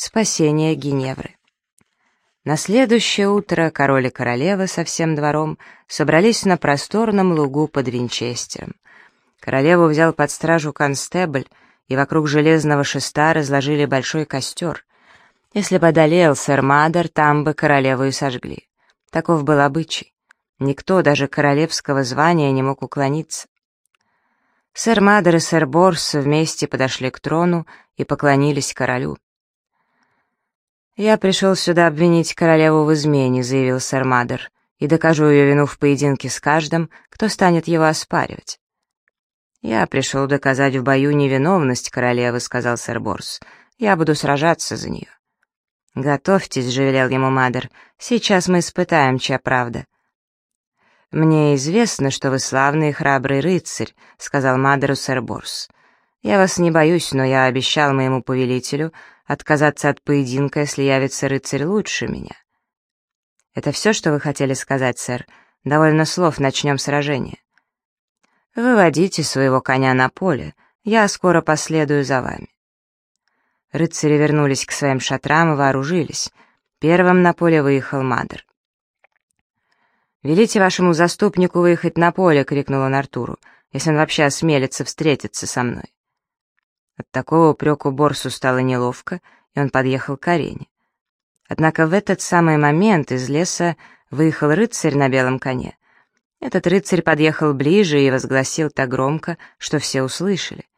Спасение Геневры. На следующее утро король и королева со всем двором собрались на просторном лугу под Винчестером. Королеву взял под стражу констебль, и вокруг железного шеста разложили большой костер. Если бы одолел сэр Мадер, там бы королеву и сожгли. Таков был обычай. Никто даже королевского звания не мог уклониться. Сэр Мадер и сэр Борс вместе подошли к трону и поклонились королю. «Я пришел сюда обвинить королеву в измене», — заявил сэр Мадер, «и докажу ее вину в поединке с каждым, кто станет его оспаривать». «Я пришел доказать в бою невиновность королевы», — сказал сэр Борс. «Я буду сражаться за нее». «Готовьтесь», — же ему Мадер, — «сейчас мы испытаем, чья правда». «Мне известно, что вы славный и храбрый рыцарь», — сказал Мадеру сэр Борс. «Я вас не боюсь, но я обещал моему повелителю отказаться от поединка, если явится рыцарь лучше меня». «Это все, что вы хотели сказать, сэр? Довольно слов, начнем сражение». «Выводите своего коня на поле, я скоро последую за вами». Рыцари вернулись к своим шатрам и вооружились. Первым на поле выехал Мадр. «Велите вашему заступнику выехать на поле!» — крикнул он Артуру, «если он вообще осмелится встретиться со мной». От такого упреку Борсу стало неловко, и он подъехал к арене. Однако в этот самый момент из леса выехал рыцарь на белом коне. Этот рыцарь подъехал ближе и возгласил так громко, что все услышали.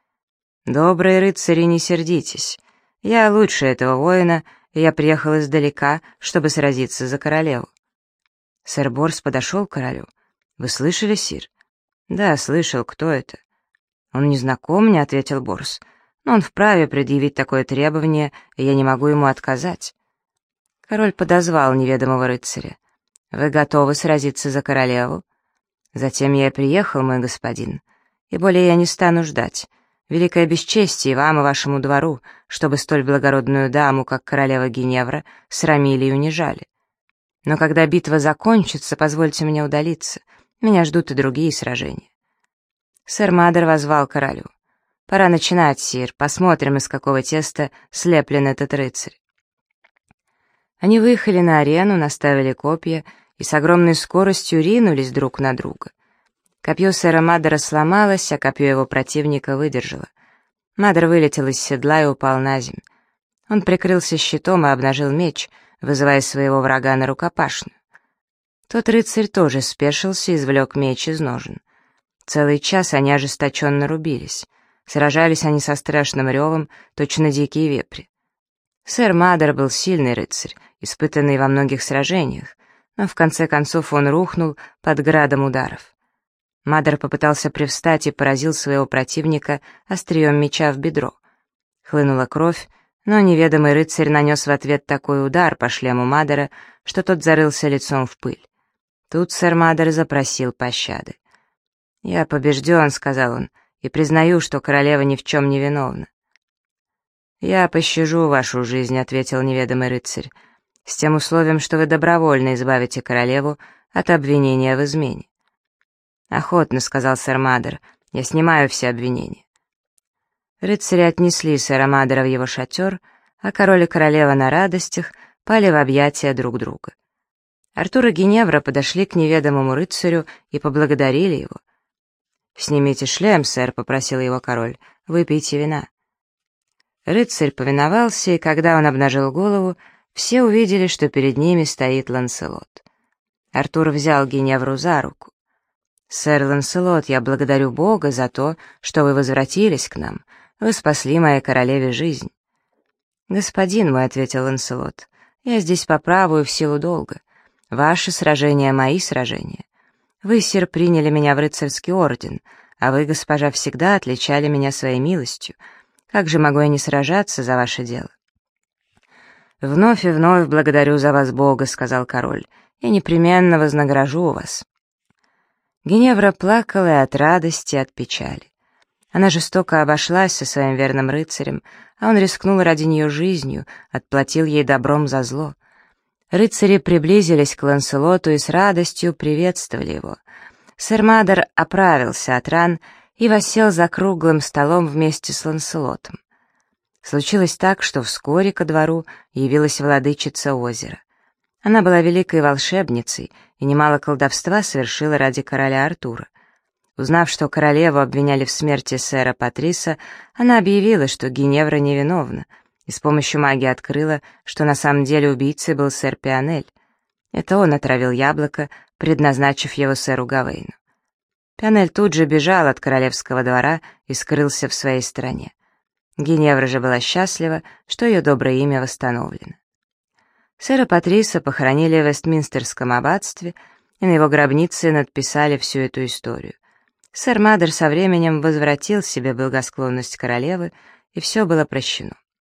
«Добрые рыцари, не сердитесь. Я лучше этого воина, и я приехал издалека, чтобы сразиться за королеву». Сэр Борс подошел к королю. «Вы слышали, сир?» «Да, слышал. Кто это?» «Он не знаком мне», — ответил Борс но он вправе предъявить такое требование, и я не могу ему отказать. Король подозвал неведомого рыцаря. «Вы готовы сразиться за королеву?» «Затем я приехал, мой господин, и более я не стану ждать. Великое бесчестие вам и вашему двору, чтобы столь благородную даму, как королева Геневра, срамили и унижали. Но когда битва закончится, позвольте мне удалиться, меня ждут и другие сражения». Сэр Мадер возвал королю. «Пора начинать, сир. Посмотрим, из какого теста слеплен этот рыцарь». Они выехали на арену, наставили копья и с огромной скоростью ринулись друг на друга. Копье сэра Мадера сломалось, а копье его противника выдержало. Мадер вылетел из седла и упал на землю. Он прикрылся щитом и обнажил меч, вызывая своего врага на рукопашную. Тот рыцарь тоже спешился и извлек меч из ножен. Целый час они ожесточенно рубились. Сражались они со страшным ревом, точно дикие вепри. Сэр Мадер был сильный рыцарь, испытанный во многих сражениях, но в конце концов он рухнул под градом ударов. Мадер попытался привстать и поразил своего противника острием меча в бедро. Хлынула кровь, но неведомый рыцарь нанес в ответ такой удар по шлему Мадера, что тот зарылся лицом в пыль. Тут сэр Мадер запросил пощады. «Я побежден», — сказал он, и признаю, что королева ни в чем не виновна». «Я пощажу вашу жизнь», — ответил неведомый рыцарь, «с тем условием, что вы добровольно избавите королеву от обвинения в измене». «Охотно», — сказал сэр Мадер, — «я снимаю все обвинения». Рыцари отнесли сэра Мадера в его шатер, а король и королева на радостях пали в объятия друг друга. Артур и Геневра подошли к неведомому рыцарю и поблагодарили его. «Снимите шлем, сэр», — попросил его король, — «выпейте вина». Рыцарь повиновался, и когда он обнажил голову, все увидели, что перед ними стоит Ланселот. Артур взял Геневру за руку. «Сэр Ланселот, я благодарю Бога за то, что вы возвратились к нам. Вы спасли моей королеве жизнь». «Господин мой», — ответил Ланселот, — «я здесь по праву и в силу долга. Ваши сражения — мои сражения. Вы, сир, приняли меня в рыцарский орден, а вы, госпожа, всегда отличали меня своей милостью. Как же могу я не сражаться за ваше дело?» «Вновь и вновь благодарю за вас Бога», — сказал король, — «и непременно вознагражу вас». Геневра плакала и от радости, и от печали. Она жестоко обошлась со своим верным рыцарем, а он рискнул ради нее жизнью, отплатил ей добром за зло. Рыцари приблизились к Ланселоту и с радостью приветствовали его. Сэр Мадер оправился от ран и воссел за круглым столом вместе с Ланселотом. Случилось так, что вскоре ко двору явилась владычица озера. Она была великой волшебницей и немало колдовства совершила ради короля Артура. Узнав, что королеву обвиняли в смерти сэра Патриса, она объявила, что Геневра невиновна, и с помощью магии открыла, что на самом деле убийцей был сэр Пионель. Это он отравил яблоко, предназначив его сэру Гавейну. Пионель тут же бежал от королевского двора и скрылся в своей стране. Геневра же была счастлива, что ее доброе имя восстановлено. Сэра Патриса похоронили в Вестминстерском аббатстве, и на его гробнице надписали всю эту историю. Сэр Мадер со временем возвратил себе благосклонность королевы, и все было прощено.